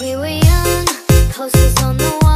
We were young, posters on the wall.